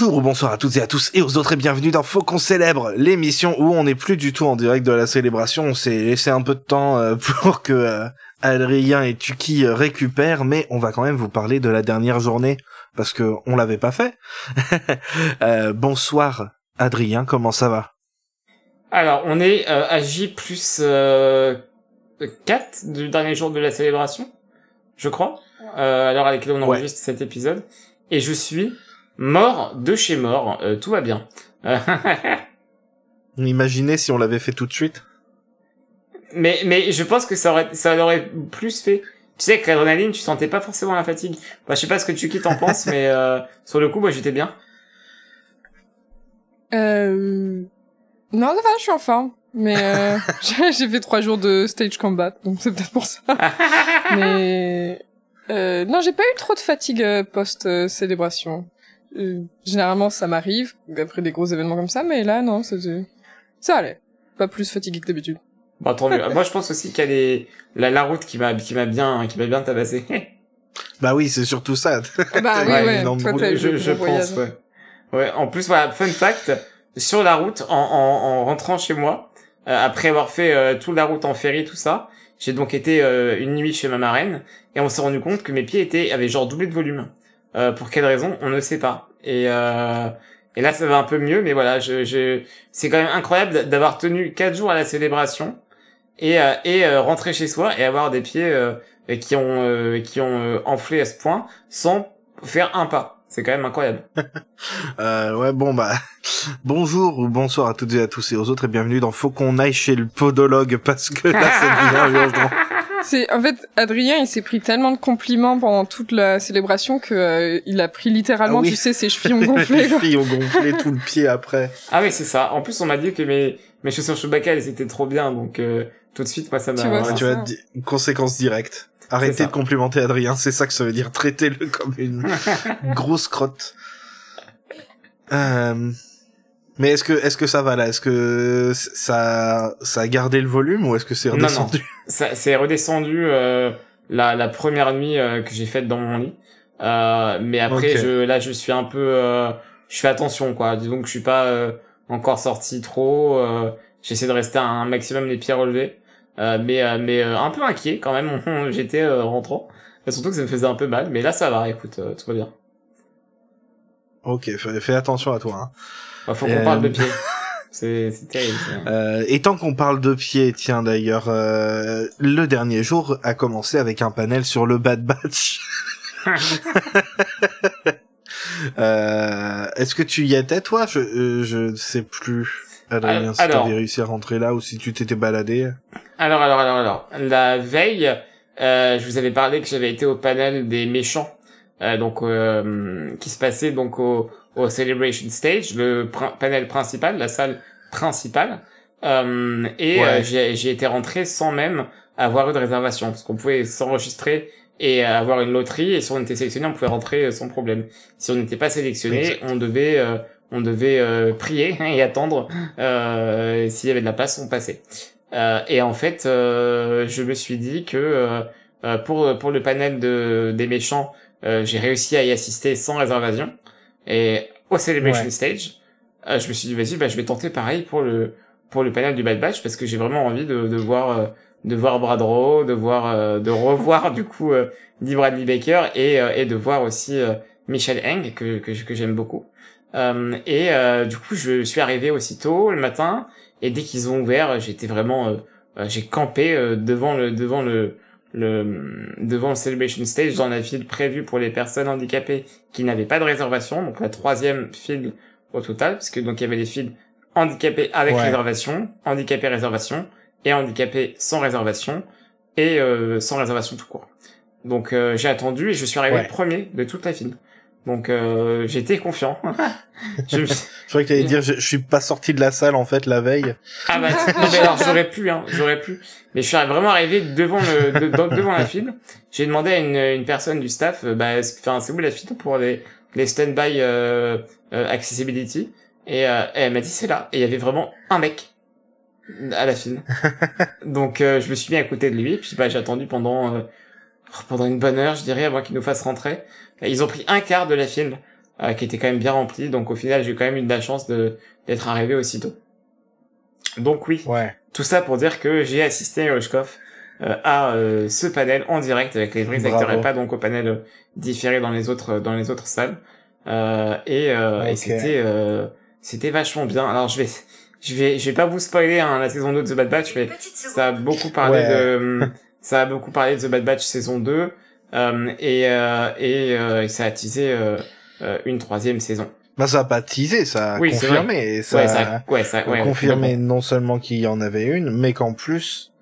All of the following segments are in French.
Bonjour ou bonsoir à toutes et à tous et aux autres et bienvenue dans Faut qu'on célèbre, l'émission où on n'est plus du tout en direct de la célébration. On s'est laissé un peu de temps euh, pour que euh, Adrien et Tuki euh, récupèrent, mais on va quand même vous parler de la dernière journée parce que on l'avait pas fait. Euh, bonsoir Adrien, comment ça va? Alors, on est euh, à J plus euh, 4 du dernier jour de la célébration, je crois, euh, à l'heure à laquelle on Ouais. enregistre cet épisode. Et je suis mort de chez mort, euh, tout va bien. Imaginez si on l'avait fait tout de suite. mais, mais je pense que ça aurait, ça aurait plus fait. Tu sais, avec l'adrénaline, tu sentais pas forcément la fatigue. Bah, je sais pas ce que tu quittes en penses, mais euh, sur le coup, moi, j'étais bien. Euh... Non, ça va, je suis en forme. Mais euh, j'ai fait trois jours de stage combat, donc c'est peut-être pour ça. mais euh, non, j'ai pas eu trop de fatigue post-célébration. Euh, généralement, ça m'arrive après des gros événements comme ça, mais là, non, ça, ça allait. Pas plus fatigué que d'habitude. Bon, tant mieux. moi, je pense aussi qu'il y a les, la, la route qui m'a, qui m'a bien, qui m'a bien tabassé. Bah oui, c'est surtout ça. Ah bah oui, Ouais, Toi, je, je pense, ouais. Ouais, en plus, voilà, fun fact, sur la route, en, en, en rentrant chez moi, euh, après avoir fait euh, toute la route en ferry, tout ça, j'ai donc été euh, une nuit chez ma marraine, et on s'est rendu compte que mes pieds étaient, avaient genre doublé de volume. Euh, pour quelle raison On ne sait pas. Et, euh, et là, ça va un peu mieux, mais voilà, je, je... c'est quand même incroyable d'avoir tenu quatre jours à la célébration, et, euh, et euh, rentrer chez soi, et avoir des pieds euh, qui ont, euh, qui ont euh, enflé à ce point, sans faire un pas. C'est quand même incroyable. Euh, ouais, bon bah bonjour ou bonsoir à toutes et à tous et aux autres et bienvenue dans Faut qu'on aille chez le podologue parce que là c'est bien urgent. C'est en fait Adrien, il s'est pris tellement de compliments pendant toute la célébration que euh, il a pris littéralement, Ah oui. tu sais, ses chevilles ont gonflé. Les quoi. filles ont gonflé tout le pied après. Ah oui, c'est ça. En plus, on m'a dit que mes, mes chaussures Chewbacca, elles étaient trop bien, donc euh, tout de suite, moi, ça m'a... Tu vois, tu vois, di- conséquence directe. Arrêtez de complimenter Adrien, c'est ça que ça veut dire. Traitez-le comme une grosse crotte. Euh, Mais est-ce que est-ce que ça va là? Est-ce que ça ça a gardé le volume ou est-ce que c'est Non, non. redescendu? Ça c'est redescendu euh, la, la première nuit euh, que j'ai faite dans mon lit. Euh, mais après, je, là, je suis un peu... euh, je fais attention, quoi. Que je suis pas euh, encore sorti trop. euh, J'essaie de rester un maximum les pieds relevés. Euh, mais euh, mais euh, un peu inquiet quand même, j'étais rentrant. Et surtout que ça me faisait un peu mal. Mais là, ça va, écoute, euh, tout va bien. Ok, fais, fais attention à toi. Hein. Bah, faut qu'on Euh, parle de pieds. C'est c'est terrible. ça. Euh, et tant qu'on parle de pied, tiens d'ailleurs, euh, le dernier jour a commencé avec un panel sur le Bad Batch. euh, Est-ce que tu y étais toi? Je euh, je ne sais plus. Adrien, si t'avais réussi à rentrer là ou si tu t'étais baladé. Alors, alors, alors, alors. La veille, euh, je vous avais parlé que j'avais été au panel des méchants, euh, donc euh, qui se passait donc au, au Celebration Stage, le panel principal, la salle principale. Euh, et Ouais. euh, j'ai été rentré sans même avoir eu de réservation, parce qu'on pouvait s'enregistrer et avoir une loterie, et si on était sélectionné, on pouvait rentrer euh, sans problème. Si on n'était pas sélectionné, on devait euh, on devait euh, prier et attendre euh, s'il y avait de la place, on passait. Euh, et en fait, euh, je me suis dit que pour pour le panel de des méchants, euh, j'ai réussi à y assister sans réservation. Et au Celebration Ouais. Stage, euh, je me suis dit vas-y, bah je vais tenter pareil pour le pour le panel du Bad Batch parce que j'ai vraiment envie de de voir euh, de voir Bradro, de voir euh, de revoir du coup euh, Dee Bradley Baker et euh, et de voir aussi euh, Michel Heng que que, que j'aime beaucoup. Euh, et euh, du coup, je suis arrivé aussitôt le matin et dès qu'ils ont ouvert, j'étais vraiment, j'ai campé euh, devant le devant le le devant le celebration stage dans la file prévue pour les personnes handicapées qui n'avaient pas de réservation, donc la troisième file au total, parce que donc il y avait des files handicapés avec Ouais. réservation, handicapés réservation et handicapés sans réservation et euh, sans réservation tout court. Donc euh, j'ai attendu et je suis arrivé Ouais. premier de toute la file. Donc euh, j'étais confiant. je me suis- Je croyais que t'allais dire, je, je suis pas sorti de la salle en fait la veille. Ah bah non, mais alors j'aurais pu hein, j'aurais pu. Mais je suis vraiment arrivé devant le de- de- devant la file. J'ai demandé à une, une personne du staff euh, bah est-ce- enfin c'est où la file pour les les stand-by euh, euh, accessibility? Et, euh, et elle m'a dit c'est là et il y avait vraiment un mec à la file. Donc euh, je me suis mis à côté de lui et puis bah j'ai attendu pendant euh, pendant une bonne heure, je dirais avant qu'il nous fasse rentrer. Ils ont pris un quart de la file euh, qui était quand même bien rempli. Donc au final, j'ai quand même eu de la chance de d'être arrivé aussitôt. Donc oui, Ouais. tout ça pour dire que j'ai assisté à Yoshkov euh, à euh, ce panel en direct avec les vrais acteurs et pas donc au panel euh, différé dans les autres dans les autres salles. Euh, et euh, et Ok. c'était euh, c'était vachement bien. Alors je vais je vais je vais pas vous spoiler hein, la saison 2 de The Bad Batch mais ça a beaucoup parlé Ouais. de ça a beaucoup parlé de The Bad Batch saison 2 euh, et euh, et, euh, et ça a teasé euh, euh, une troisième saison. Bah, ça a pas teasé, ça a Oui, confirmé. Ça, ouais, ça ouais ça a ouais, confirmé non seulement qu'il y en avait une, mais qu'en plus,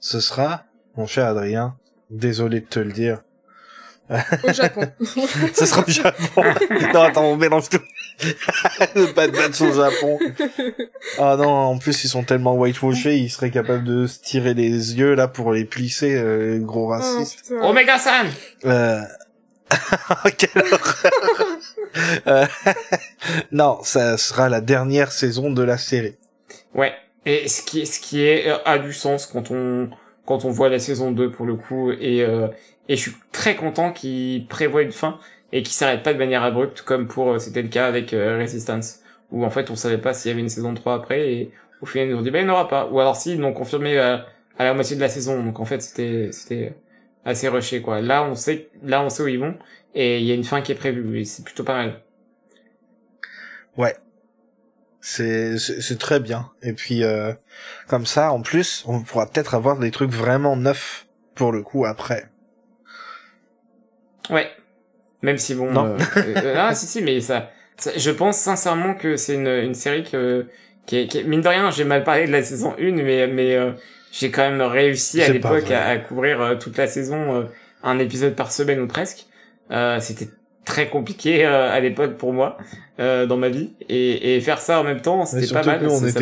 ce sera, mon cher Adrien, désolé de te le dire, Au Japon. ce sera au Japon. non, attends, on mélange tout. Le Bad Batch au Japon. Ah non, en plus, ils sont tellement whitewashés, ils seraient capables de se tirer les yeux, là, pour les plisser, euh, gros racistes. Oh, putain. Omega San. Euh... Quelle horreur Euh, Non, ça sera la dernière saison de la série. Ouais. Et ce qui, ce qui est, a du sens quand on, quand on voit la saison 2 pour le coup. Et, euh, et je suis très content qu'il prévoit une fin et qu'il s'arrête pas de manière abrupte comme pour, euh, c'était le cas avec euh, Resistance. Où en fait on savait pas s'il y avait une saison 3 après et au final ils ont dit bah il n'y en aura pas. Ou alors si, ils l'ont confirmé à, à la moitié de la saison. Donc en fait c'était, c'était assez rushé quoi. Là on sait, là on sait où ils vont et il y a une fin qui est prévue et c'est plutôt pas mal. Ouais. C'est c'est c'est très bien. Et puis euh, comme ça, en plus, on pourra peut-être avoir des trucs vraiment neufs pour le coup après. Ouais. Même si bon. Non. euh, euh, ah si si mais ça, ça- je pense sincèrement que c'est une, une série que qui est, qui est- mine de rien j'ai mal parlé de la saison 1 mais mais euh, j'ai quand même réussi à l'époque à, à couvrir euh, toute la saison euh, un épisode par semaine ou presque. Euh, C'était très compliqué euh, à l'époque pour moi euh, dans ma vie et, et faire ça en même temps c'était pas mal. nous, on ça-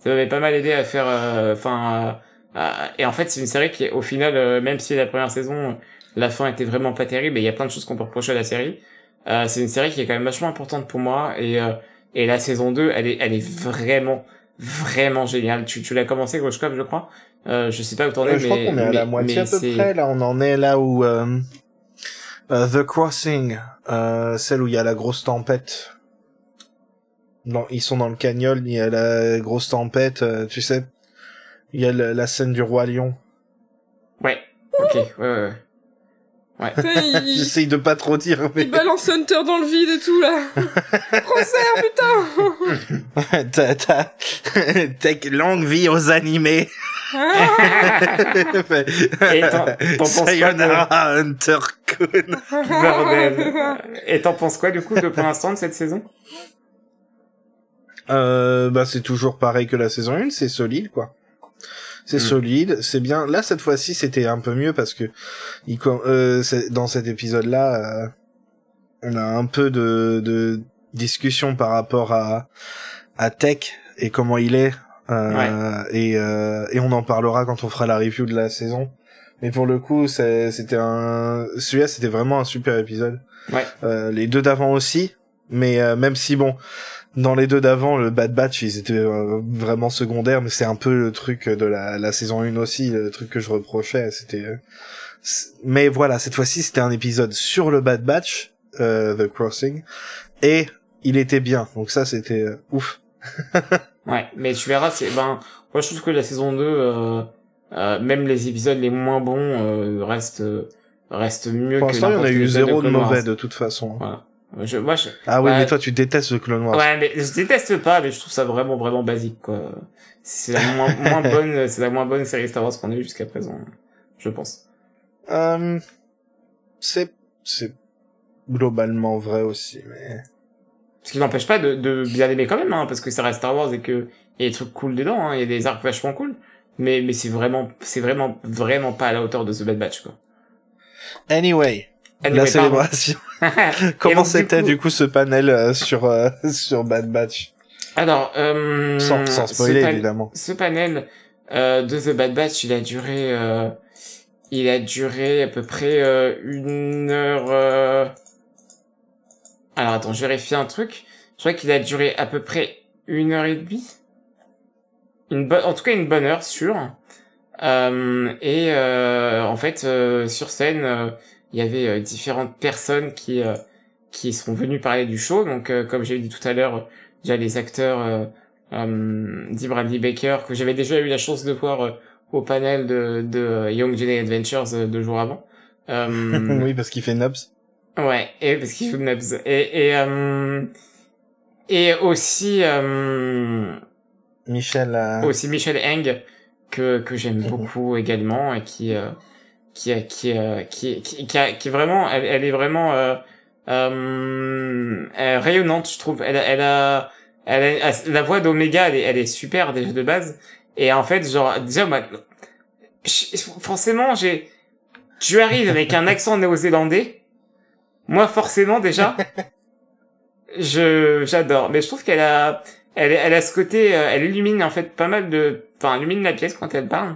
ça m'avait pas mal aidé à faire euh, enfin à- et en fait c'est une série qui est au final euh, même si la première saison euh, la fin était vraiment pas terrible et il y a plein de choses qu'on peut reprocher à la série euh, c'est une série qui est quand même vachement importante pour moi et euh, et la saison 2 elle est elle est vraiment vraiment géniale tu tu l'as commencé Groshkov je crois? Euh, je sais pas où t'en es Euh, je crois mais qu'on est à la mais- moitié mais à peu près. Là, on en est là où euh, The Crossing, euh, celle où il y a la grosse tempête. Non, ils sont dans le canyon, il y a la grosse tempête, tu sais. Il y a le- la scène du roi lion. ouais ok ouais ouais, ouais. Il, J'essaye de pas trop dire, mais il balance Hunter dans le vide et tout, là. Cancer, putain t'as, t'as, t'as longue vie aux animés. Ah, Et t'en- penses quoi Hunter Kun. bordel et t'en penses quoi du coup de pour l'instant de cette saison? Euh, bah c'est toujours pareil que la saison 1, c'est solide quoi. C'est Mm. solide, c'est bien. Là cette fois-ci c'était un peu mieux parce que il, euh, dans cet épisode-là, euh, on a un peu de, de discussion par rapport à, à Tech et comment il est. Euh, et, euh, et on en parlera quand on fera la review de la saison. Mais pour le coup, c'était un, celui-là c'était vraiment un super épisode. ouais Euh, les deux d'avant aussi, mais euh, même si bon, dans les deux d'avant, le Bad Batch, ils étaient euh, vraiment secondaires, mais c'est un peu le truc de la, la saison 1 aussi, le truc que je reprochais, c'était... euh, mais voilà, cette fois-ci, c'était un épisode sur le Bad Batch, euh, The Crossing, et il était bien, donc ça, c'était euh, ouf. Ouais, mais tu verras, c'est ben, moi je trouve que la saison 2, euh, euh, même les épisodes les moins bons euh, restent restent mieux Pour que l'instant, il y en a eu zéro de Wars. mauvais, de toute façon. Voilà. Je, moi, je, Ah oui, mais toi, tu détestes le Clone Wars. ouais, mais je déteste pas, mais je trouve ça vraiment vraiment basique quoi. C'est la moins, moins bonne, c'est la moins bonne série Star Wars qu'on a eu jusqu'à présent, je pense. Euh, c'est, c'est globalement vrai aussi, mais... Ce qui n'empêche pas de, de bien aimer quand même, hein, parce que ça reste Star Wars et que il y a des trucs cool dedans, hein, il y a des arcs vachement cool. Mais mais c'est vraiment c'est vraiment vraiment pas à la hauteur de The Bad Batch quoi. Anyway, Anyway, la célébration. Comment c'était du du coup ce panel euh, sur euh, sur Bad Batch? Alors, euh, sans, sans spoiler évidemment. Ce panel euh, de The Bad Batch, il a duré, euh, il a duré à peu près euh, une heure. euh, Alors attends, je vérifie un truc. Je crois qu'il a duré à peu près une heure et demie. Une bonne, en tout cas une bonne heure sûre. Euh, et euh, en fait, euh, sur scène, euh, il y avait euh, différentes personnes qui euh, qui sont venus parler du show. Donc, comme j'ai dit tout à l'heure, déjà les acteurs euh, dit Bradley Baker que j'avais déjà eu la chance de voir au panel de, de Young Jedi Adventures deux jours avant. oui, parce qu'il fait Nubs. Ouais, et parce qu'il fait Nubs. Et, et, et aussi... Michel... Aussi Michel Eng, que, que j'aime beaucoup également, et qui... qui, qui, qui, qui, qui, qui, est vraiment... Elle, elle est vraiment... Euh, rayonnante, je trouve. Elle, elle a, elle a, la voix d'Omega, elle est, elle est super déjà de base. Et en fait, genre, déjà, moi, forcément, j'ai, tu arrives avec un accent néo-zélandais. Moi, forcément, déjà, je, j'adore. Mais je trouve qu'elle a, elle, elle a ce côté, euh, elle illumine en fait pas mal de, enfin, illumine la pièce quand elle parle.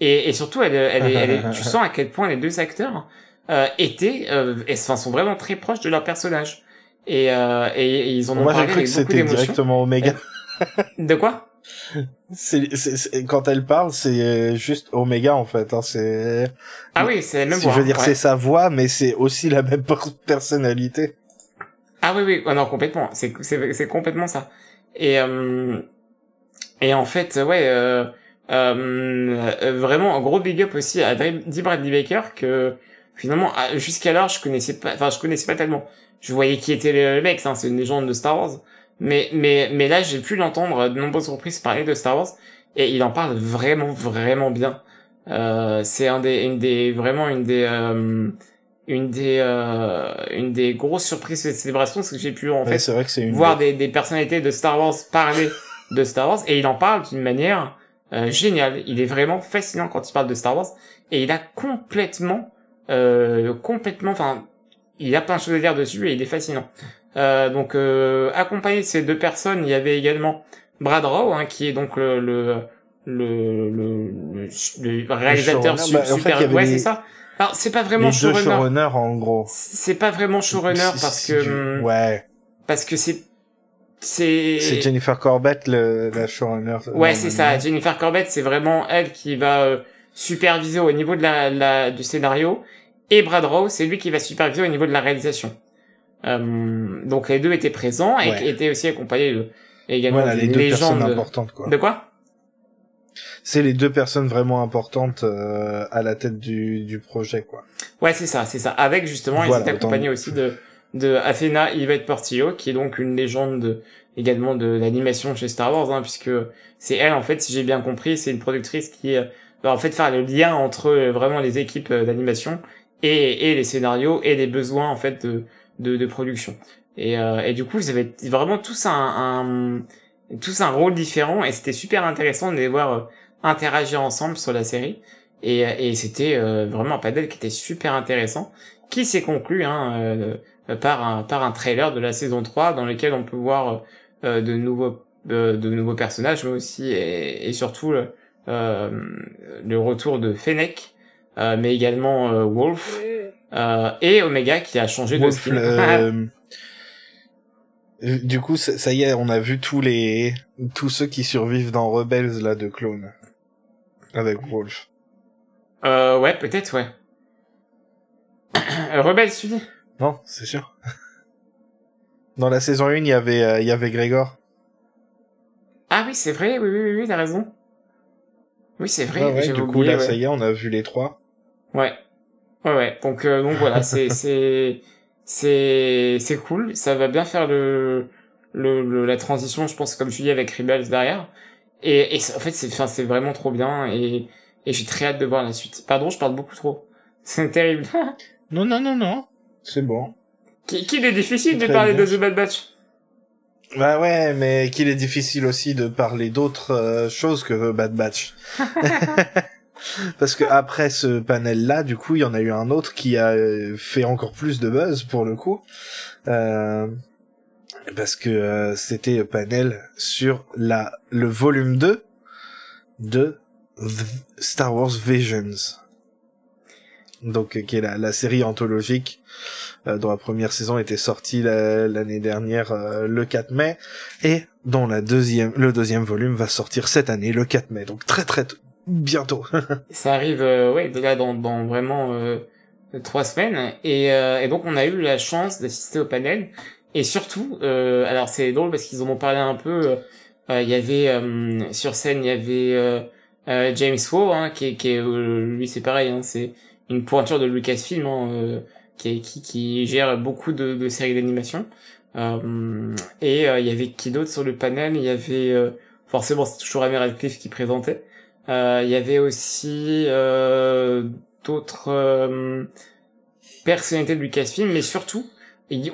Et, et surtout, elle, elle, elle tu sens à quel point les deux acteurs euh, étaient, euh, et, enfin, sont vraiment très proches de leur personnage. Et, euh, et, ils ont Moi, j'ai cru que c'était directement Omega. De quoi? C'est, quand elle parle, c'est juste Omega en fait. Hein, c'est. Ah oui, c'est la même si voix. Je veux dire, c'est sa voix, mais c'est aussi la même personnalité. Ah oui, oui, oh, non, complètement. C'est, c'est, c'est complètement ça. Et euh, et en fait, ouais, euh, euh, vraiment un gros big up aussi à Dee Bradley Baker que finalement jusqu'alors je connaissais pas, enfin je connaissais pas tellement. Je voyais qui était le mec, hein, c'est une légende de Star Wars. Mais mais mais là j'ai pu l'entendre de nombreuses reprises parler de Star Wars et il en parle vraiment vraiment bien. Euh, c'est un des une des vraiment une des euh, une des euh, une des grosses surprises de cette célébration c'est que j'ai pu en fait vrai que une voir des, des personnalités de Star Wars parler de Star Wars et il en parle d'une manière euh, géniale il est vraiment fascinant quand il parle de Star Wars. Et il a complètement euh, complètement enfin il a plein de choses à dire dessus et il est fascinant. Euh, donc euh, accompagné de ces deux personnes il y avait également Brad Rowe hein, qui est donc le le le, le, le réalisateur showrunner, bah, en super fait, y avait ouais les- c'est ça. Alors c'est pas vraiment les deux showrunner. en gros. c'est pas vraiment showrunner parce que hum, ouais, parce que c'est c'est c'est Jennifer Corbett le la showrunner. ouais c'est ça. Jennifer Corbett c'est vraiment elle qui va euh, superviser au niveau de la, la du scénario et Brad Rowe c'est lui qui va superviser au niveau de la réalisation Euh, donc les deux étaient présents et Ouais. étaient aussi accompagnés de, également Voilà les deux personnes importantes quoi. de quoi? C'est les deux personnes vraiment importantes euh, à la tête du du projet quoi. Ouais, c'est ça, c'est ça. Avec justement, ils étaient autant- accompagnés aussi de de Athena Yvette Portillo, qui est donc une légende de, également de l'animation chez Star Wars, hein, puisque c'est elle en fait, si j'ai bien compris, c'est une productrice qui euh, va en fait faire le lien entre euh, vraiment les équipes euh, d'animation et et les scénarios et les besoins en fait de de, de production. Et euh, et du coup, ils avaient vraiment tous un, un tous un rôle différent et c'était super intéressant de les voir interagir ensemble sur la série et, et c'était euh, vraiment un panel qui était super intéressant qui s'est conclu hein, par un par un trailer de la saison 3 dans lequel on peut voir euh, de nouveaux euh, de nouveaux personnages mais aussi et, et surtout le, euh, le retour de Fennec euh, mais également euh, Wolf euh, et Omega qui a changé de skin. euh, Du coup, ça y est, on a vu tous les tous ceux qui survivent dans Rebels là de clones avec Wolf. euh, ouais peut-être ouais Rebelle tu dis? Non, c'est sûr. Dans la saison 1, il y avait euh, il y avait Grégor. ah oui c'est vrai oui oui oui, oui t'as raison oui c'est vrai Ouais, ouais, du coup oublié, là, ouais. ça y est, on a vu les trois. Ouais. Ouais, ouais. Donc, euh, donc voilà, c'est, c'est, c'est, c'est cool. Ça va bien faire le, le, le- la transition, je pense, comme tu dis, avec Rebels derrière. Et, et en fait, c'est, enfin, c'est vraiment trop bien et, et j'ai très hâte de voir la suite. Pardon, je parle beaucoup trop. C'est terrible. Non, non, non, non. C'est bon. Qui- Qu'il est difficile de parler bien. de The Bad Batch. Bah ouais, mais qu'il est difficile aussi de parler d'autres euh, choses que Bad Batch. Parce que après ce panel-là, du coup, il y en a eu un autre qui a euh, fait encore plus de buzz pour le coup. Euh, parce que euh, c'était un panel sur la le volume 2 de V- Star Wars Visions. Donc euh, qui est la, la série anthologique euh, dont la première saison était sortie la- l'année dernière euh, le 4 mai et dont la deuxième le deuxième volume va sortir cette année le 4 mai. Donc très très bientôt. Ça arrive, euh, ouais, là dans, dans vraiment, euh, trois semaines et, euh, et donc on a eu la chance d'assister au panel et surtout alors c'est drôle parce qu'ils en ont parlé un peu il y avait sur scène il y avait James Wu hein, qui, qui est lui c'est pareil hein, c'est une pointure de Lucasfilm hein, qui, qui, qui gère beaucoup de, de séries d'animation. Et il y avait qui d'autre sur le panel? Il y avait forcément c'est toujours Amy Radcliffe qui présentait. Il y avait aussi d'autres euh, personnalités de Lucasfilm, mais surtout,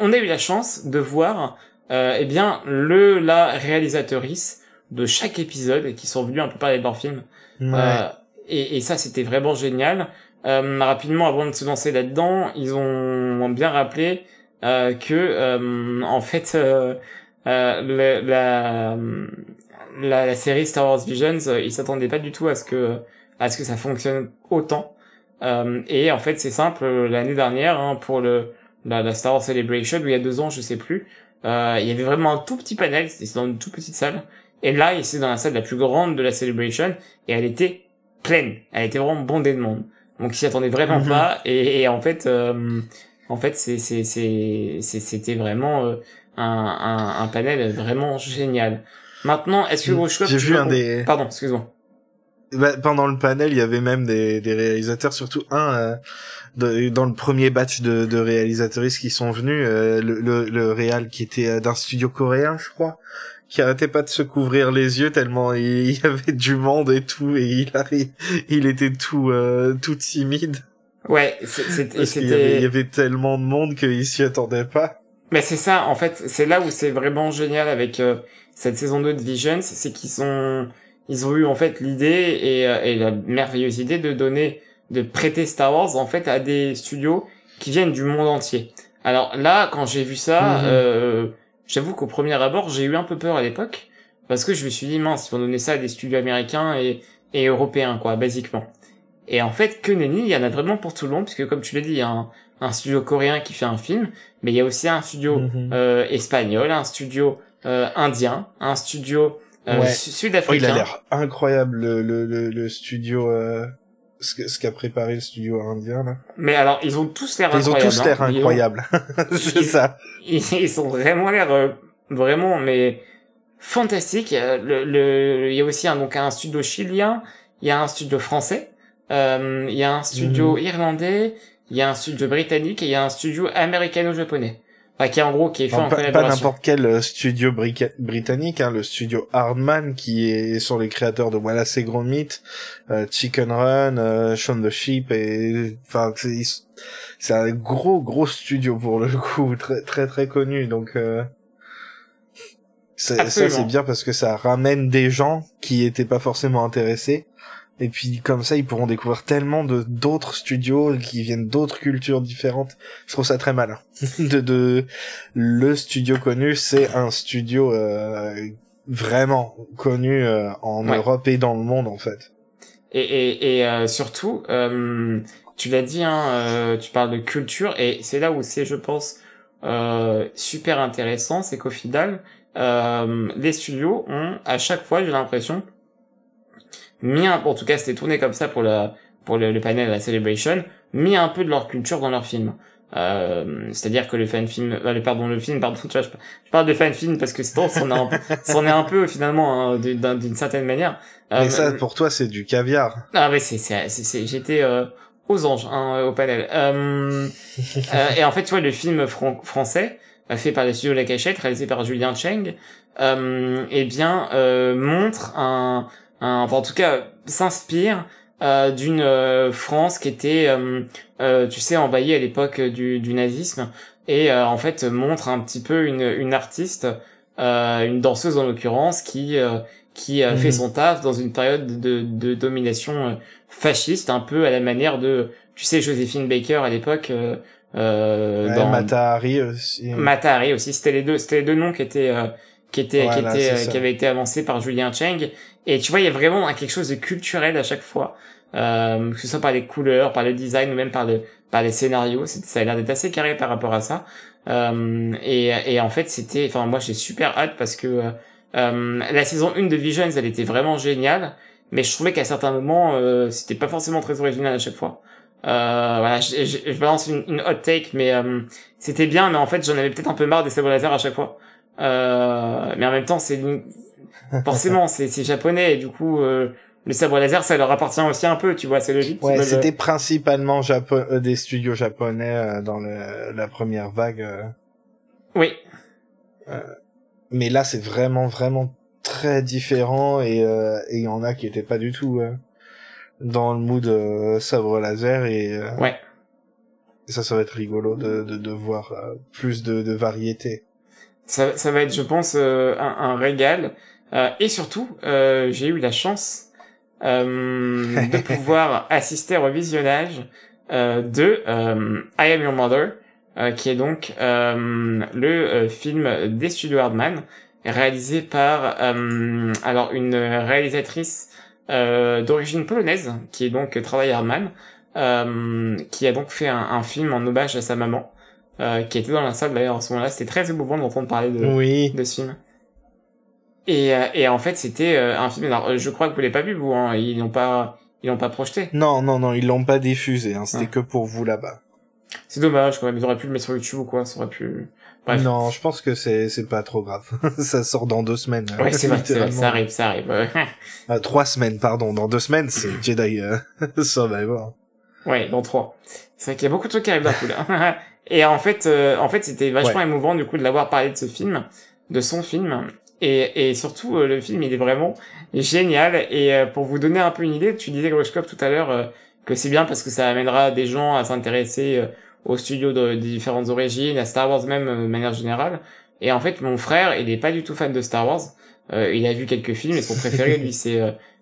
on a eu la chance de voir, euh, eh bien, le la réalisatrice de chaque épisode qui sont venus un peu parler de leur film. Euh, et, et, ça, c'était vraiment génial. Euh, rapidement, avant de se lancer là-dedans, ils ont bien rappelé euh, que, euh, en fait, la, la, la, série Star Wars Visions, ils s'attendaient pas du tout à ce que à ce que ça fonctionne autant. Euh, et en fait, c'est simple. L'année dernière, hein, pour le la, Star Wars Celebration, il y a deux ans, je sais plus, euh, il y avait vraiment un tout petit panel. C'était dans une toute petite salle. Et là, c'est dans la salle la plus grande de la Celebration, et elle était pleine. Elle était vraiment bondée de monde. Donc, ils s'y attendaient vraiment mhm. pas. Et, et, en fait, euh, en fait, c'est c'est c'est c'était vraiment euh, un, un, un panel vraiment génial. Maintenant, est-ce que Watch J'ai vu un des. Pardon, excuse-moi. Bah, pendant le panel, il y avait même des, des réalisateurs, surtout un euh, de, dans le premier batch de, de réalisateuristes qui sont venus, euh, le, le, le réal qui était euh, d'un studio coréen, je crois, qui arrêtait pas de se couvrir les yeux tellement il, y avait du monde et tout, et il, il était tout tout timide. Ouais, c'était. Il, y avait tellement de monde qu'il s'y attendait pas. Mais c'est ça, en fait, c'est là où c'est vraiment génial avec cette saison 2 de Visions, c'est qu'ils sont ils ont eu en fait l'idée et, euh, et, la merveilleuse idée de donner, de prêter Star Wars en fait à des studios qui viennent du monde entier. Alors là, quand j'ai vu ça, mhm. euh, j'avoue qu'au premier abord, j'ai eu un peu peur à l'époque parce que je me suis dit mince, ils vont donner ça à des studios américains et, et européens quoi, basiquement. Et en fait, que nenni, il y en a vraiment pour tout le monde, puisque comme tu l'as dit, il y a un, un, studio coréen qui fait un film, mais il y a aussi un studio mhm. euh, espagnol, un studio euh, indien, un studio euh, ouais. sud-africain. il a l'air incroyable le, le, le, studio euh, ce qu'a préparé le studio indien là. Mais alors ils ont tous l'air incroyables. Ils ont tous l'air hein. incroyables. C'est ça. Ils, ont vraiment l'air euh, vraiment mais fantastiques. Le, le il y a aussi un donc un studio chilien, il y a un studio français, euh, il y a un studio mhm. irlandais, il y a un studio britannique et il y a un studio américano-japonais qui est en gros qui est fait en pas, pas n'importe quel euh, studio britannique, hein, le studio Hardman qui est sur les créateurs de Wallace et Gromit, euh, Chicken Run, euh, Shaun the Sheep et enfin c'est un gros gros studio pour le coup, très très très connu donc. Euh, ça c'est bien parce que ça ramène des gens qui étaient pas forcément intéressés et puis comme ça, ils pourront découvrir tellement de d'autres studios qui viennent d'autres cultures différentes. Je trouve ça très malin. de, de le studio connu, c'est un studio euh, vraiment connu euh, en Europe et dans le monde en fait. Et, et, et euh, surtout, tu l'as dit, hein, tu parles de culture et c'est là où c'est, je pense, super intéressant, c'est qu'au final, les studios ont à chaque fois, j'ai l'impression, mis en tout cas c'était tourné comme ça pour la pour le, panel la celebration, mis un peu de leur culture dans leur film. Euh, c'est-à-dire que le fan film, euh, pardon le film, pardon, je, je parle de fan film parce que c'est c'en est un, c'en est un peu finalement hein, d'une certaine manière. Euh, Mais ça pour toi c'est du caviar. Ah mais c'est c'est c'est j'étais euh, aux anges hein, au panel. Euh, et en fait tu vois le film français fait par les studios La Cachette, réalisé par Julien Cheng, eh bien montre un enfin en tout cas s'inspire euh, d'une euh, France qui était, euh, tu sais, envahie à l'époque du, du, nazisme et en fait montre un petit peu une, une artiste, une danseuse en l'occurrence, qui qui a fait mhm. son taf dans une période de, de domination fasciste, un peu à la manière de, tu sais, Joséphine Baker à l'époque. Euh, dans... Matahari aussi. Matahari aussi, c'était les deux, c'était les deux noms qui étaient qui était qui était qui avait été avancé par Julien Cheng et tu vois, il y a vraiment quelque chose de culturel à chaque fois, euh, que ce soit par les couleurs, par le design ou même par le par les scénarios. Ça a l'air d'être assez carré par rapport à ça. Euh, et, et en fait, c'était, enfin moi j'ai super hâte parce que euh, la saison 1 de Visions, elle était vraiment géniale, mais je trouvais qu'à certains moments, euh, c'était pas forcément très original à chaque fois. Euh, voilà, je, je, balance une, une hot take, mais euh, c'était bien, mais en fait, j'en avais peut-être un peu marre des sabres à chaque fois. Euh, mais en même temps, c'est forcément c'est c'est japonais et du coup euh, le sabre laser ça leur appartient aussi un peu, tu vois, c'est logique. Ouais, c'était principalement Japo- euh, des studios japonais euh, dans le, la première vague. euh. Oui, Mais là, c'est vraiment, vraiment très différent et euh, et il y en a qui étaient pas du tout euh, dans le mood euh, sabre laser et euh, ouais. ça, ça va être rigolo de, de, de voir euh, plus de, de variété. Ça, ça va être, je pense, euh, un, un régal. Euh, et surtout, euh, j'ai eu la chance euh, de pouvoir assister au visionnage de I Am Your Mother, qui est donc le film des studios Hardman, réalisé par alors une réalisatrice d'origine polonaise, qui est donc travaille Hardman, qui a donc fait un, un film en hommage à sa maman, euh, qui était dans la salle d'ailleurs à ce moment-là. C'était très émouvant d'entendre parler de, Oui. de ce film. Et, euh, et en fait, c'était euh, un film. Alors, euh, je crois que vous l'avez pas vu, vous. Hein, ils l'ont pas, ils l'ont pas projeté. Non, non, non, ils l'ont pas diffusé. Hein, C'était Ouais. que pour vous là-bas. C'est dommage, quand même. Ils auraient pu le mettre sur YouTube ou quoi. Ça aurait pu. Bref. Non, je pense que c'est c'est pas trop grave. ça sort dans deux semaines. euh, Ouais, c'est vrai, vrai. Ça arrive, ça arrive. Ah, trois semaines, pardon. Dans deux semaines, c'est Jedi euh, Survivor. Ouais, dans trois. C'est vrai qu'il y a beaucoup de trucs qui arrivent d'un coup là. Et en fait, euh, en fait, c'était vachement émouvant du coup de l'avoir parlé de ce film, de son film. Et, et surtout, euh, le film, il est vraiment génial. Et euh, pour vous donner un peu une idée, tu disais Grushkov tout à l'heure euh, que c'est bien parce que ça amènera des gens à s'intéresser aux studios de, différentes origines, à Star Wars même de manière générale. Et en fait, mon frère, il est pas du tout fan de Star Wars. Euh, il a vu quelques films et son préféré, lui, c'est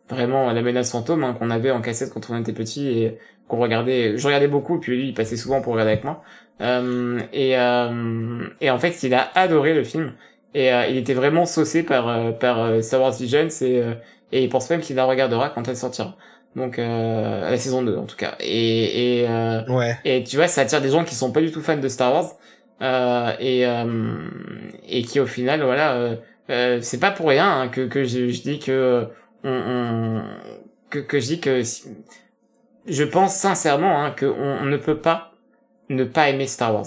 vraiment La menace fantôme hein, qu'on avait en cassette quand on était petit et qu'on regardait. Je regardais beaucoup, puis lui, il passait souvent pour regarder avec moi. Euh, et, et en fait, il a adoré le film. Et euh, il était vraiment saucé par, euh, par euh, Star Wars Visions et, euh, et il pense même qu'il la regardera quand elle sortira. Donc, euh, la saison 2 en tout cas. Et, et, euh, Ouais. et tu vois, ça attire des gens qui sont pas du tout fans de Star Wars. Euh, et, euh, et qui au final, voilà, euh, euh, c'est pas pour rien hein, que, que je, je dis que, on, on- que, que je dis que si- je pense sincèrement hein, qu'on on ne peut pas ne pas aimer Star Wars.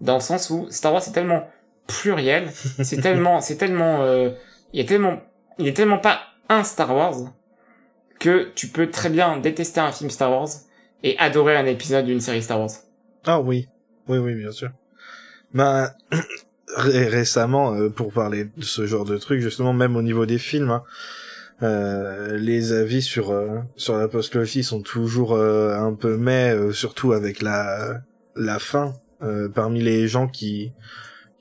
Dans le sens où Star Wars c'est tellement pluriel, c'est tellement, c'est tellement, euh, il a tellement, il est tellement pas un Star Wars que tu peux très bien détester un film Star Wars et adorer un épisode d'une série Star Wars. Ah oui. Oui, oui, bien sûr. Ben, ré- récemment, euh, pour parler de ce genre de truc, justement, même au niveau des films, hein, euh, les avis sur euh, sur la sont toujours un peu mais surtout avec la la fin parmi les gens qui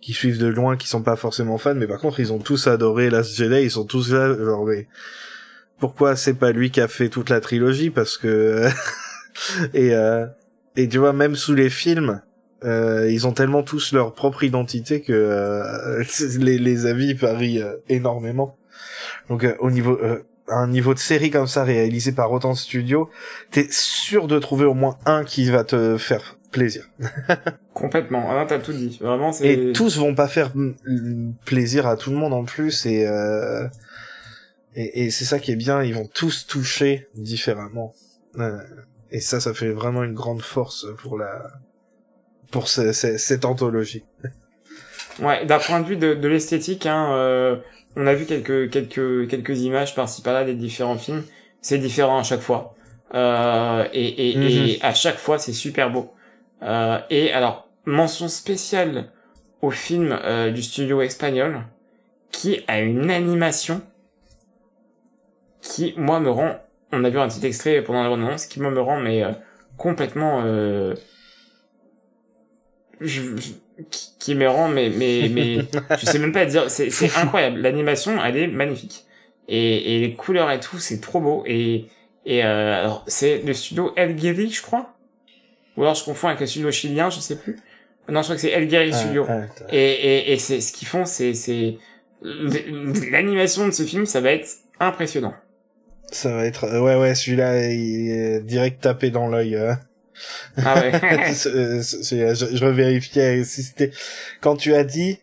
qui suivent de loin qui sont pas forcément fans mais par contre ils ont tous adoré Last Jedi ils sont tous là genre mais pourquoi c'est pas lui qui a fait toute la trilogie? Parce que et euh, et tu vois même sous les films euh, ils ont tellement tous leur propre identité que euh, les, les avis varient euh, énormément. Donc euh, au niveau euh, un niveau de série comme ça réalisé par autant de studios, t'es sûr de trouver au moins un qui va te faire plaisir. Complètement. Ah t'as tout dit. Vraiment, c'est. Et tous vont pas faire plaisir à tout le monde en plus et euh, et, et c'est ça qui est bien, ils vont tous toucher différemment. Euh, et ça, ça fait vraiment une grande force pour la pour ce- ce- cette anthologie. Ouais, d'un point de vue de, de l'esthétique, hein, euh, on a vu quelques quelques quelques images par-ci par-là des différents films. C'est différent à chaque fois, euh, et, et, et à chaque fois c'est super beau. Euh, et alors mention spéciale au film euh, du studio espagnol qui a une animation qui moi me rend. On a vu un petit extrait pendant la annonce qui moi me rend mais euh, complètement. Euh, je, je- qui, qui me rend mais mais mais je sais même pas dire c'est c'est incroyable l'animation elle est magnifique et et les couleurs et tout c'est trop beau et et euh, alors c'est le studio Elgueri je crois ou alors je confonds avec le studio chilien je sais plus non je crois que c'est Elgueri Studio Ah, ah, et et et c'est ce qu'ils font c'est c'est l'animation de ce film ça va être impressionnant ça va être ouais ouais celui-là il est direct tapé dans l'œil. euh. ah ouais je, je revérifiais si c'était quand tu as dit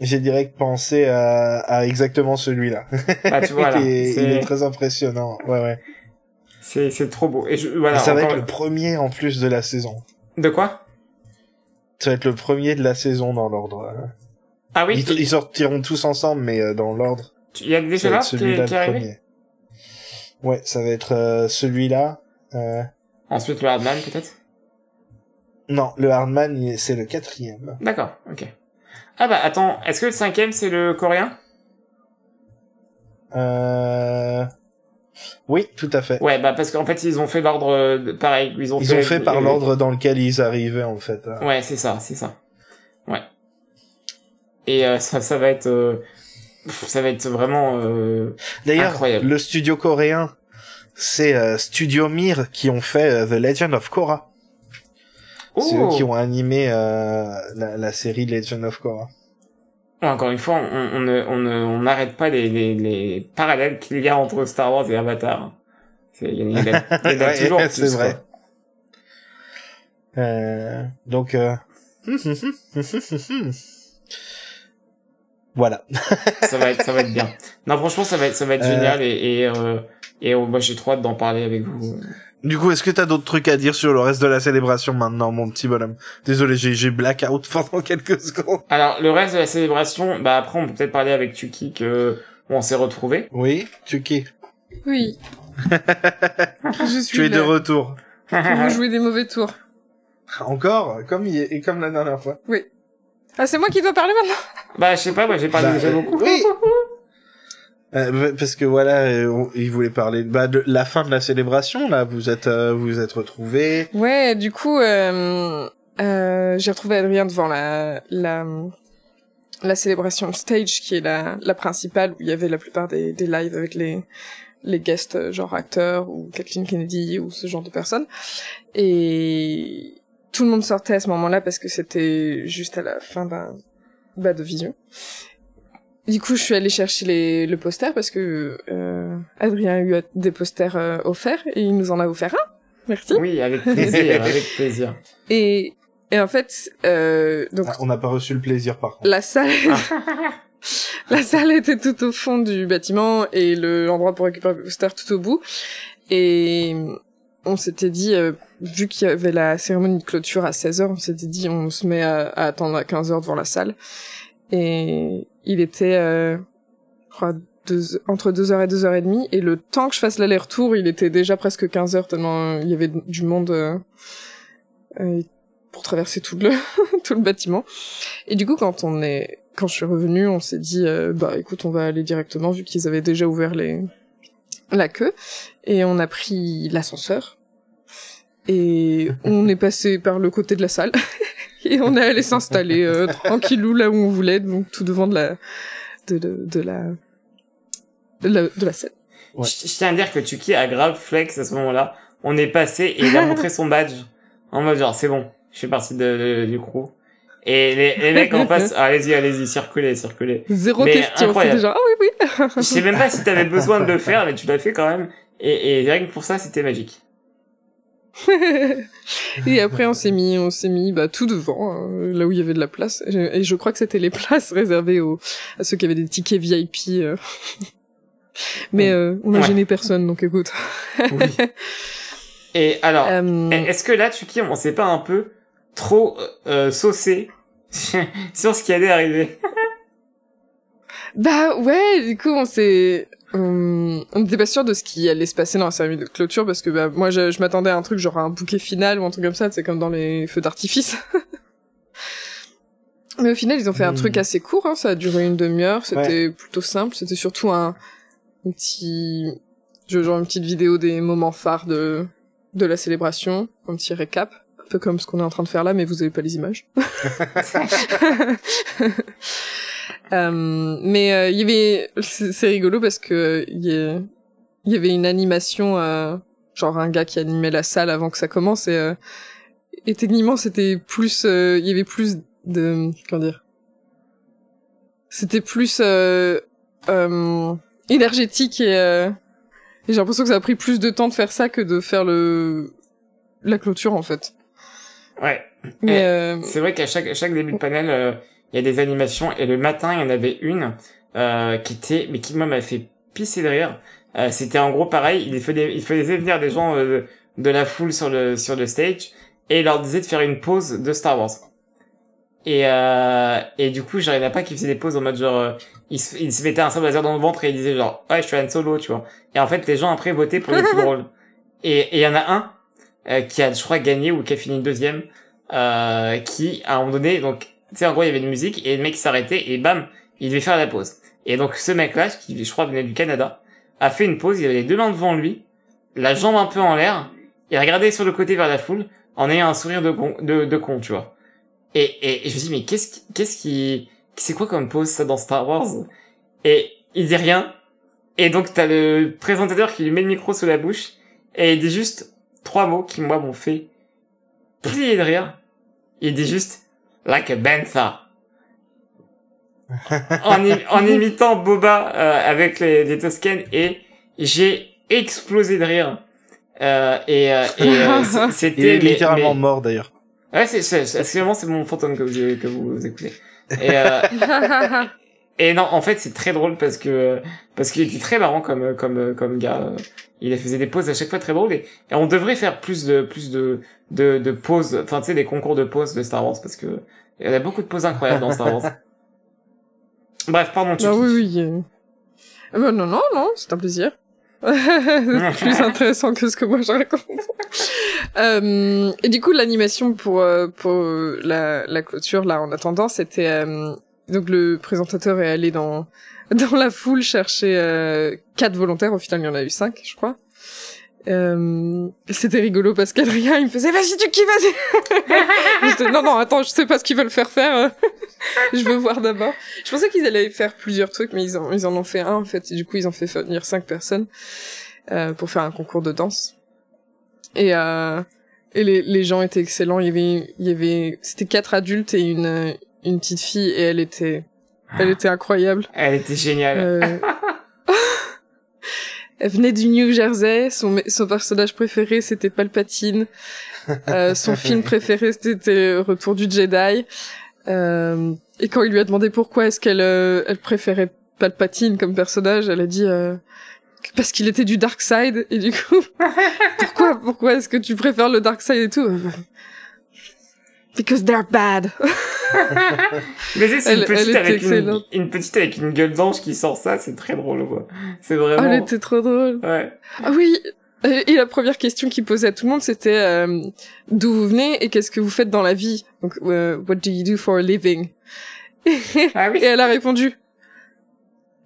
j'ai direct pensé à, à exactement celui-là. bah tu vois là il, est, il c'est- est très impressionnant. Ouais ouais. C'est c'est trop beau. Et je, voilà. ça va être le premier en plus de la saison. De quoi? Ça va être le premier de la saison dans l'ordre. Ah oui. ils, ils sortiront tous ensemble, mais euh, dans l'ordre. Il y a déjà là qui est, arrivé? premier. Ouais, ça va être euh, celui-là. Euh... Ensuite le Hardman peut-être? Non, le Hardman, c'est le quatrième. D'accord. Ok. Ah bah attends. Est-ce que le cinquième c'est le coréen? Euh... Oui, tout à fait. Ouais, bah parce qu'en fait ils ont fait l'ordre euh, pareil. Ils ont Ils fait, ont fait par l'ordre dans lequel ils arrivaient, en fait. euh. Ouais, c'est ça, c'est ça. Ouais. Et euh, ça, ça va être, euh, ça va être vraiment. Euh... D'ailleurs, le studio coréen, c'est Studio Mir qui ont fait The Legend of Korra. C'est eux qui ont animé la, la série Legend of Korra. Encore une fois, on on ne on ne on n'arrête pas les, les les parallèles qu'il y a entre Star Wars et Avatar. C'est il y en a, y a- Ouais, toujours c'est vrai. Euh, donc, euh... voilà. Ça va être ça va être bien. Non, franchement, ça va être ça va être Euh. génial et et euh, et moi j'ai trop hâte d'en parler avec vous. Du coup, est-ce que t'as d'autres trucs à dire sur le reste de la célébration maintenant, mon petit bonhomme? Désolé, j'ai j'ai blackout pendant quelques secondes. Alors le reste de la célébration, bah après on peut peut-être parler avec Tuki que on s'est retrouvés. Oui, Tuki, Oui. Je suis tu es de retour. pour vous jouer des mauvais tours. Encore, comme hi- et comme la dernière fois. Ah, c'est moi qui dois parler maintenant? Bah je sais pas, moi j'ai parlé Bah, déjà euh, beaucoup. Oui. Euh, parce que voilà, euh, on- il voulait parler bah, de la fin de la célébration. Là, vous êtes, euh, vous êtes retrouvés. Ouais, du coup, j'ai retrouvé Adrien devant la, la, la célébration stage, qui est la, la principale, où il y avait la plupart des, des lives avec les, les guests, genre acteurs, ou Kathleen Kennedy, ou ce genre de personnes. Et tout le monde sortait à ce moment-là, parce que c'était juste à la fin d'un, bah, de Vision. Du coup, je suis allée chercher les, le poster, parce que euh, Adrien a eu des posters euh, offerts, et il nous en a offert un. Merci. Oui, avec plaisir, avec plaisir. Et, et en fait, euh, donc Ah, on n'a pas reçu le plaisir, par contre. la salle, la salle était tout au fond du bâtiment et le l'endroit pour récupérer le poster tout au bout. Et on s'était dit, euh, vu qu'il y avait la cérémonie de clôture à 16h, on s'était dit, on se met à, à attendre à 15h devant la salle. Et il était, euh, je crois, deux- entre 2h et 2h30. Et le temps que je fasse l'aller-retour, il était déjà presque 15h tellement euh, il y avait du monde euh, euh, pour traverser tout le, tout le bâtiment. Et du coup, quand on est, quand je suis revenue, on s'est dit, bah écoute, on va aller directement vu qu'ils avaient déjà ouvert les la queue et on a pris l'ascenseur et on est passé par le côté de la salle et on est allé s'installer euh, tranquillou là où on voulait, donc tout devant de la de, de, de la de la, de la scène. Ouais. Je, je tiens à dire que Tuki a grave flex à ce moment-là. On est passé et il a montré son badge en mode genre c'est bon, je fais partie de, de- du crew. Et les, les mecs en face, allez-y, allez-y, circulez, circulez. Zéro Mais question, incroyable. genre ah oui oui. Je sais même pas si t'avais besoin de le faire, mais tu l'as fait quand même. Et, et rien que pour ça, c'était magique. et après on s'est mis on s'est mis bah tout devant euh, là où il y avait de la place et je, et je crois que c'était les places réservées aux à ceux qui avaient des tickets VIP euh. mais euh, on a Ouais. gêné personne donc écoute Oui. Et alors, Euh, est-ce que là, Tuki, on s'est pas un peu trop euh, saucé sur ce qui allait arriver? Bah ouais du coup on s'est on n'était pas sûr de ce qui allait se passer dans la cérémonie de clôture parce que bah moi je, je m'attendais à un truc genre un bouquet final ou un truc comme ça c'est comme dans les feux d'artifice. Mais au final ils ont fait un Hmm. truc assez court hein, ça a duré une demi-heure. C'était plutôt simple. C'était surtout un, un petit je- genre une petite vidéo des moments phares de de la célébration. Un petit récap. Un peu comme ce qu'on est en train de faire là mais vous avez pas les images Euh, mais euh, il y avait, c'est rigolo parce que il y, avait une animation, euh, genre un gars qui animait la salle avant que ça commence et, euh, et techniquement c'était plus, euh, il y avait plus de, comment dire, c'était plus euh, euh, énergétique et, euh, et j'ai l'impression que ça a pris plus de temps de faire ça que de faire le la clôture en fait. Ouais. Mais Eh, euh, C'est vrai qu'à chaque, à chaque début de panel, euh, il y a des animations et le matin, il y en avait une euh, qui était, mais qui moi m'a fait pisser de rire. euh, c'était en gros pareil. Il faisait, il faisait venir des gens euh, de la foule sur le sur le stage et il leur disait de faire une pause de Star Wars. Et euh, et du coup, j'arrivais pas qu'il faisait des pauses en mode genre, euh, il, se, il se mettait un sabre laser dans le ventre et il disait genre, ouais, je suis Han Solo, tu vois. Et en fait, les gens après votaient pour les plus drôles. Et il y en a un euh, qui a, je crois, gagné ou qui a fini deuxième, euh, qui à un moment donné, donc, tu sais, en gros, il y avait une musique et le mec s'arrêtait et bam, il devait faire la pause. Et donc, ce mec-là, qui je crois venait du Canada, a fait une pause. Il avait les deux mains devant lui, la jambe un peu en l'air, il regardait sur le côté vers la foule en ayant un sourire de con, de, con tu vois. Et, et, je me dis mais qu'est-ce qu'est-ce qui, c'est quoi comme pause ça dans Star Wars? Et il dit rien. Et donc t'as le présentateur qui lui met le micro sous la bouche et il dit juste trois mots qui moi m'ont fait plier de rire. Il dit juste like a bantha. en, im- en imitant Boba euh, avec les, les Toscanes et j'ai explosé de rire. Euh, et euh, et euh, c- Il c'était est littéralement mais- mort d'ailleurs. Ouais, c'est, c'est, c'est, mon fantôme que vous, que vous écoutez. Et, euh, et non, en fait, c'est très drôle parce que, parce qu'il était très marrant comme, comme, comme gars. Il faisait des pauses à chaque fois très drôles et, et on devrait faire plus de, plus de, de, de pauses, enfin, tu sais, des concours de pauses de Star Wars parce que il y a beaucoup de pauses incroyables dans Star Wars. Bref, pardon, tu Bah oui, oui. euh. Ah bah non, non, non, c'est un plaisir. plus intéressant que ce que moi je raconte. Euh, et du coup, l'animation pour euh, pour la, la clôture là, en attendant, c'était euh, donc le présentateur est allé dans dans la foule chercher euh, quatre volontaires. Au final, il y en a eu cinq, je crois. Euh, c'était rigolo parce qu'Adrien il me faisait vas-y tu qui vas-y. Non non attends je sais pas ce qu'ils veulent faire faire. Je veux voir d'abord. Je pensais qu'ils allaient faire plusieurs trucs mais ils en ils en ont fait un en fait. Et du coup ils ont fait venir cinq personnes euh, pour faire un concours de danse. Et euh, et les les gens étaient excellents. Il y avait il y avait c'était quatre adultes et une une petite fille et elle était elle était incroyable. Elle était géniale. euh, Elle venait du New Jersey, son, son personnage préféré c'était Palpatine, euh, son film préféré c'était Retour du Jedi, euh, et quand il lui a demandé pourquoi est-ce qu'elle euh, elle préférait Palpatine comme personnage, elle a dit euh, parce qu'il était du Dark Side, et du coup, pourquoi, pourquoi est-ce que tu préfères le Dark Side et tout? Because they're bad. Mais c'est une petite avec une, petite avec une gueule d'ange qui sort ça, c'est très drôle, quoi. C'est Ah, vraiment. elle était trop drôle. Ouais. Ah oui. Et et la première question qu'il posait à tout le monde, c'était euh, d'où vous venez et qu'est-ce que vous faites dans la vie? Donc, euh, what do you do for a living? Ah oui. Et elle a répondu,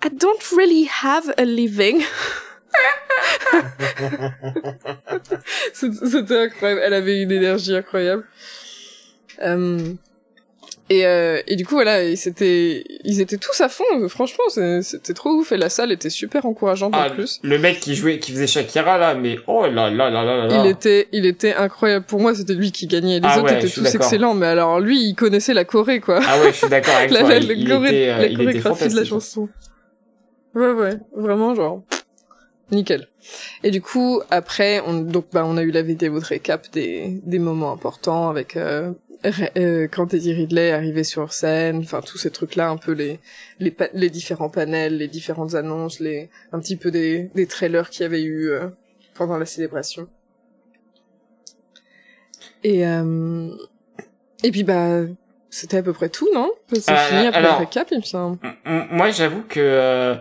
I don't really have a living. C'était c'était incroyable. Elle avait une énergie incroyable. Euh, et, euh, et du coup, voilà, et c'était, ils étaient tous à fond. Franchement, c'était trop ouf. Et la salle était super encourageante Ah, en plus. le mec qui jouait, qui faisait Shakira là, mais oh là là là là là. Il était, il était incroyable. Pour moi, c'était lui qui gagnait. Les Ah autres ouais, étaient tous excellents, mais alors lui, il connaissait la Corée, quoi. Ah ouais, je suis d'accord avec la, toi. la- il, la il choré- était, euh, la chorégraphie de la chanson. Ouais, ouais, vraiment, genre, nickel. Et du coup, après, on, donc, bah, on a eu la vidéo de récap des, des moments importants avec, euh, euh, quand Eddie Ridley est arrivé sur scène, enfin, tous ces trucs-là, un peu les, les, les différents panels, les différentes annonces, les, un petit peu des, des trailers qu'il y avait eu, euh, pendant la célébration. Et, euh, et puis, bah, c'était à peu près tout, non? C'est fini après alors- le récap, il me semble. Moi, j'avoue que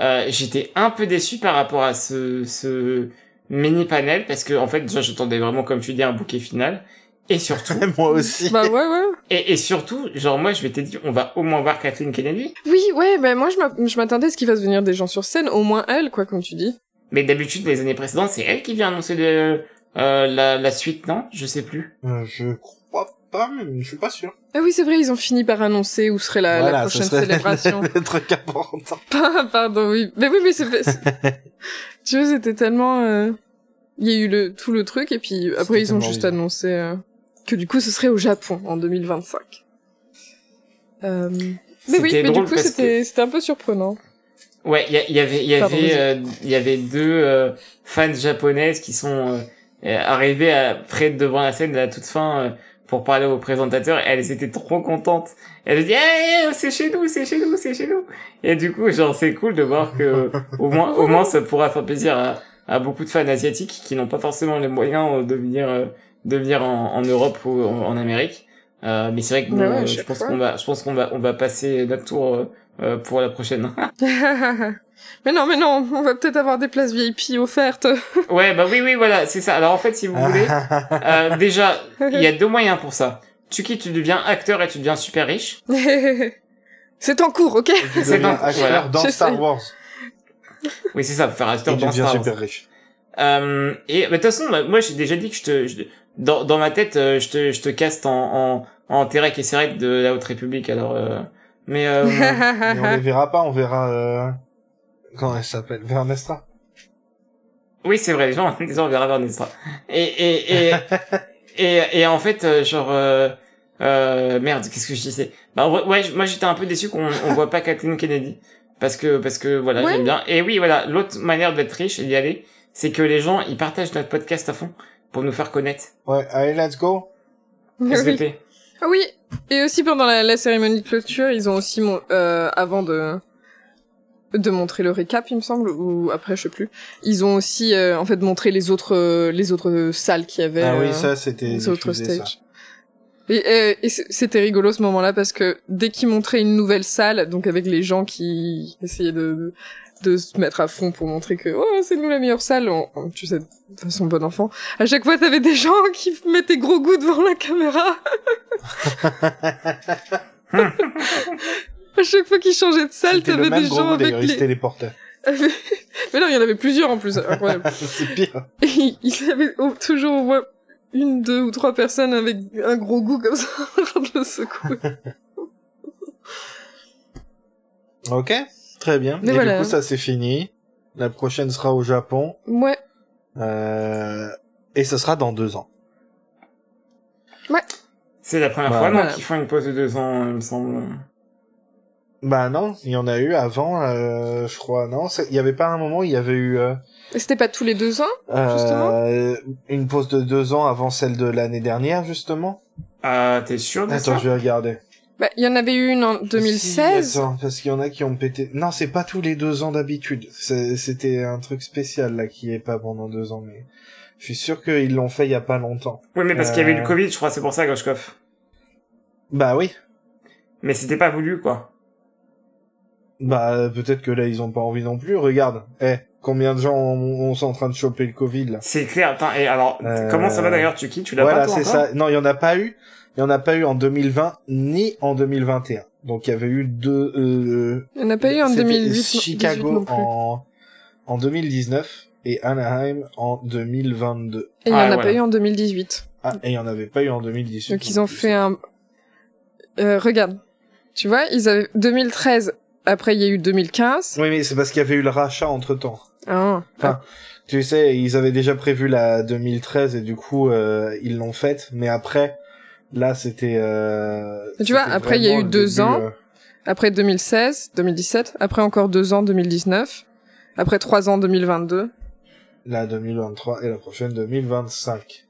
euh, j'étais un peu déçu par rapport à ce, ce mini panel parce que en fait, déjà, j'attendais vraiment, comme tu dis, un bouquet final. Et surtout, Moi aussi. Bah ouais, ouais. et, et surtout, genre moi, je m'étais dit, on va au moins voir Kathleen Kennedy. Oui, ouais, bah moi je m'attendais à ce qu'il fasse venir des gens sur scène, au moins elle, quoi, comme tu dis. Mais d'habitude, les années précédentes, c'est elle qui vient annoncer le, euh, la, la suite, non? Je sais plus. Euh, je crois pas, mais je suis pas sûr. Ah oui, c'est vrai, ils ont fini par annoncer où serait la, prochaine serait célébration. le truc important. Ah, Pardon, oui. Mais oui, mais c'est... tu vois, c'était tellement... euh, Il y a eu le, tout le truc, et puis après ils ont juste annoncé euh, que du coup ce serait au Japon, en 2025. Euh... Mais oui, mais du coup c'était c'était un peu surprenant. Ouais, il y, avait, il y Pardon, avait, euh, il y avait deux euh, fans japonaises qui sont euh, arrivées à, près devant la scène à la toute fin euh, pour parler aux présentateurs. Elles étaient trop contentes. Elles disaient hey, c'est chez nous, c'est chez nous, c'est chez nous. Et du coup, genre c'est cool de voir que au moins au moins ça pourra faire plaisir à, à beaucoup de fans asiatiques qui n'ont pas forcément les moyens de venir euh, de venir en, en Europe ou en, en Amérique. Euh, mais c'est vrai que bon, Ouais, euh, je pense qu'on va je pense qu'on va on va passer notre tour euh, pour la prochaine. mais non, mais non, on va peut-être avoir des places VIP offertes. ouais, bah oui oui voilà, c'est ça. Alors en fait, si vous voulez Euh, déjà, il y a deux moyens pour ça. Tuki, tu deviens acteur et tu deviens super riche. c'est en cours, ok? Tu C'est donc- acteur voilà. dans. Star Wars. Oui, c'est ça, faire Et acteur tu dans deviens Star Wars. super riche. Euh, et bah, de toute façon, bah, moi j'ai déjà dit que je te, je- dans, dans ma tête, euh, je te, je te caste en, en, en Terek et Serek de la Haute République. Alors, euh, mais euh, Mais on les verra pas, on verra... Comment elle s'appelle? Vernestra? oui, c'est vrai, les gens, les gens verra Vernestra. Et et et et, et en fait, euh, genre. Euh, euh, merde, qu'est-ce que je disais? Bah ouais, moi j'étais un peu déçu qu'on on voit pas Kathleen Kennedy parce que parce que voilà, Ouais. j'aime bien. Et oui, voilà, l'autre manière d'être riche et d'y aller, c'est que les gens ils partagent notre podcast à fond pour nous faire connaître. Ouais, allez, let's go. oui. SVP. Ah oui, et aussi pendant la, la cérémonie de clôture, ils ont aussi, mon, euh, avant de de montrer le récap, il me semble, ou après, je sais plus, ils ont aussi euh, en fait montré les autres euh, les autres salles qu'il y avait. Ah oui, euh, ça, c'était les autres stages. Et, euh, c'était rigolo ce moment-là parce que dès qu'ils montraient une nouvelle salle, donc avec les gens qui essayaient de, de, de se mettre à fond pour montrer que oh c'est nous la meilleure salle, on- on- tu sais de façon bon enfant. À chaque fois t'avais des gens qui mettaient gros goût devant la caméra. à chaque fois qu'ils changeaient de salle, t'avais des gros gens avec d'ailleurs, il se les. téléportait. Mais non, il y en avait plusieurs en plus. c'est pire. Et il avait toujours au moins une, deux ou trois personnes avec un gros goût comme ça en train de le secouer. Ok, très bien. Mais Et voilà. du coup, ça c'est fini. La prochaine sera au Japon. Ouais. Euh... Et ce sera dans deux ans. C'est la première Bah, fois, qu'ils font une pause de deux ans, il me semble. Bah non, il y en a eu avant, euh, je crois. Non, il y avait pas un moment où il y avait eu euh, Et C'était pas tous les deux ans Justement euh, une pause de deux ans avant celle de l'année dernière, justement. Ah, t'es sûr de Attends, ça je vais regarder. Bah, il y en avait eu une en 2016. Si, attends, parce qu'il y en a qui ont pété. Non, c'est pas tous les deux ans d'habitude. C'était un truc spécial là qui est pas pendant deux ans, mais je suis sûr qu'ils l'ont fait il y a pas longtemps. Oui, mais parce qu'il y avait eu Euh. le Covid, je crois, c'est pour ça, Groshkov. Bah oui. Mais c'était pas voulu, quoi. Bah peut-être que là ils ont pas envie non plus. Regarde, eh, combien de gens ont- sont en train de choper le Covid là C'est clair, attends, et alors, Euh, comment ça va d'ailleurs, Tuki Tu l'as Voilà, pas, toi, c'est ça. Non, il y en a pas eu. Il y en a pas eu en 2020 ni en 2021. Donc il y avait eu deux. Euh, Il y en a pas eu en c'était 2008 Chicago 18 non plus. en en 2019 et Anaheim en 2022. Et il y en Ah, a voilà. pas eu en 2018. Ah, et il y en avait pas eu en 2018. Donc ils ont plus, fait un... Euh, regarde. Tu vois, ils avaient 2013. Après, il y a eu 2015. Oui, mais c'est parce qu'il y avait eu le rachat entre temps. Ah. Enfin, tu sais, ils avaient déjà prévu la 2013 et du coup euh, ils l'ont faite, mais après là c'était. Euh, tu vois, après, il y a eu deux début, ans. euh, Après 2016, 2017. Après encore deux ans, 2019. Après trois ans, 2022. la 2023 et la prochaine 2025.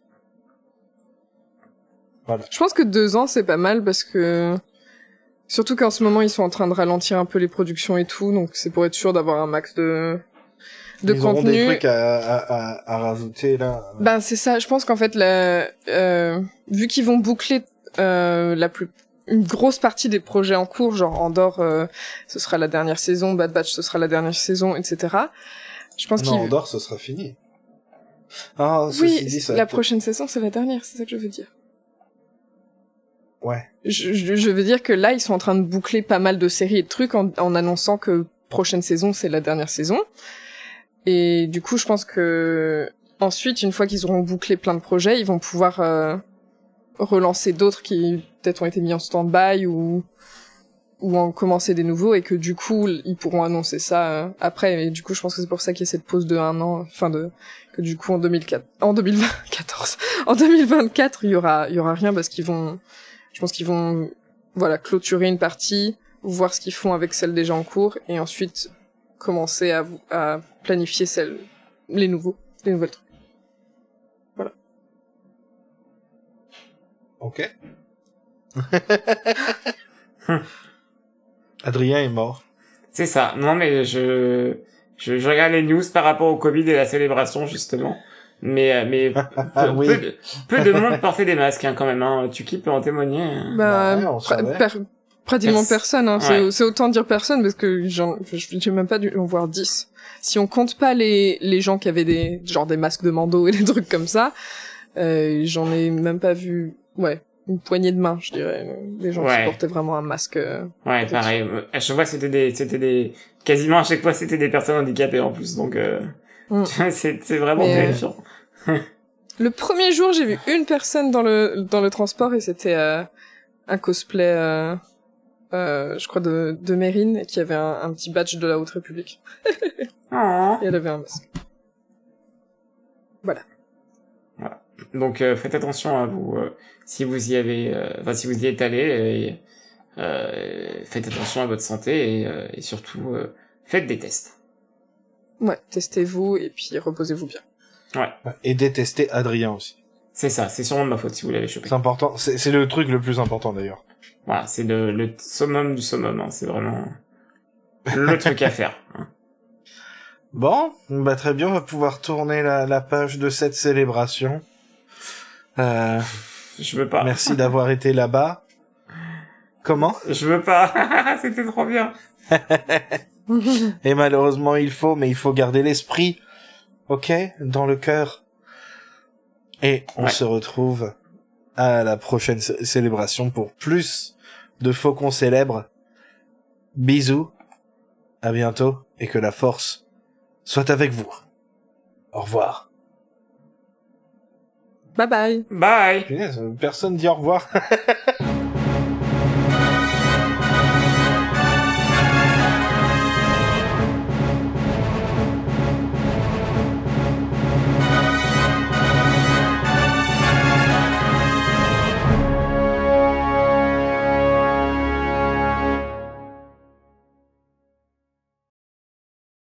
Je pense que deux ans, c'est pas mal parce que... Surtout qu'en ce moment, ils sont en train de ralentir un peu les productions et tout, donc c'est pour être sûr d'avoir un max de, de ils contenu. des trucs à, à, à, à rajouter là. Ben c'est ça, je pense qu'en fait, la, euh, vu qu'ils vont boucler euh, la plus une grosse partie des projets en cours, genre Andorre, euh, ce sera la dernière saison, Bad Batch, ce sera la dernière saison, etc. Je pense non, qu'ils... Andorre, ce sera fini. Ah, Oui, dit, ça la prochaine saison, c'est la dernière, c'est ça que je veux dire. Ouais. Je, veux dire que là, ils sont en train de boucler pas mal de séries et de trucs en, en annonçant que prochaine saison, c'est la dernière saison. Et du coup, je pense que ensuite, une fois qu'ils auront bouclé plein de projets, ils vont pouvoir euh, relancer d'autres qui peut-être ont été mis en stand-by ou ou en commencer des nouveaux et que du coup ils pourront annoncer ça euh, après et du coup je pense que c'est pour ça qu'il y a cette pause de un an enfin de que du coup en 2004 en 2014 en 2024 il y aura il y aura rien parce qu'ils vont je pense qu'ils vont voilà clôturer une partie voir ce qu'ils font avec celle déjà en cours et ensuite commencer à, planifier celle les nouveaux les nouvelles trucs Ok. Ok. Adrien est mort. C'est ça. Non, mais je, je, je regarde les news par rapport au Covid et la célébration, justement. Mais, euh, mais peu, Ah oui. peu de, peu de monde portait des masques, hein, quand même. Hein. Tuki peut en témoigner. hein. Bah, Bah ouais, per- pratiquement Pers- personne. Hein. C'est- Ouais. C'est autant dire personne parce que j'ai même pas dû en voir 10. Si on compte pas les, les gens qui avaient des genre des masques de Mando et des trucs comme ça, euh, j'en ai même pas vu. Ouais, une poignée de main, je dirais. euh, Des gens Ouais. qui portaient vraiment un masque. euh. Ouais, pareil. À chaque fois, c'était des, c'était des, quasiment à chaque fois, c'était des personnes handicapées en plus. Donc, euh, Mm. c'est, vraiment Mais, euh, terrifiant. Le premier jour, j'ai vu une personne dans le dans le transport et c'était euh, un cosplay, euh, euh, je crois de de Mérine, qui avait un, un petit badge de la Haute République Oh. et elle avait un masque. Donc, euh, faites attention à vous, si vous y avez, enfin, si vous y êtes allé, faites attention à votre santé et, et surtout, faites des tests. Ouais, testez-vous et puis reposez-vous bien. Et détester Adrien aussi. C'est ça, c'est sûrement de ma faute si vous l'avez chopé. C'est important. C'est c'est le truc le plus important d'ailleurs. Voilà, c'est le, le summum du summum, hein, c'est vraiment le truc à faire. hein. Bon, bah très bien, on va pouvoir tourner la, la page de cette célébration. Euh, Je veux pas. merci d'avoir été là-bas. Comment? Je veux pas. C'était trop bien. Et malheureusement, il faut, mais il faut garder l'esprit, ok, dans le cœur. Et on Ouais. se retrouve à la prochaine cé- célébration pour plus de faucons célèbres. Bisous, à bientôt, et que la force soit avec vous. Au revoir. Bye bye. Bye. Punaise, personne dit au revoir.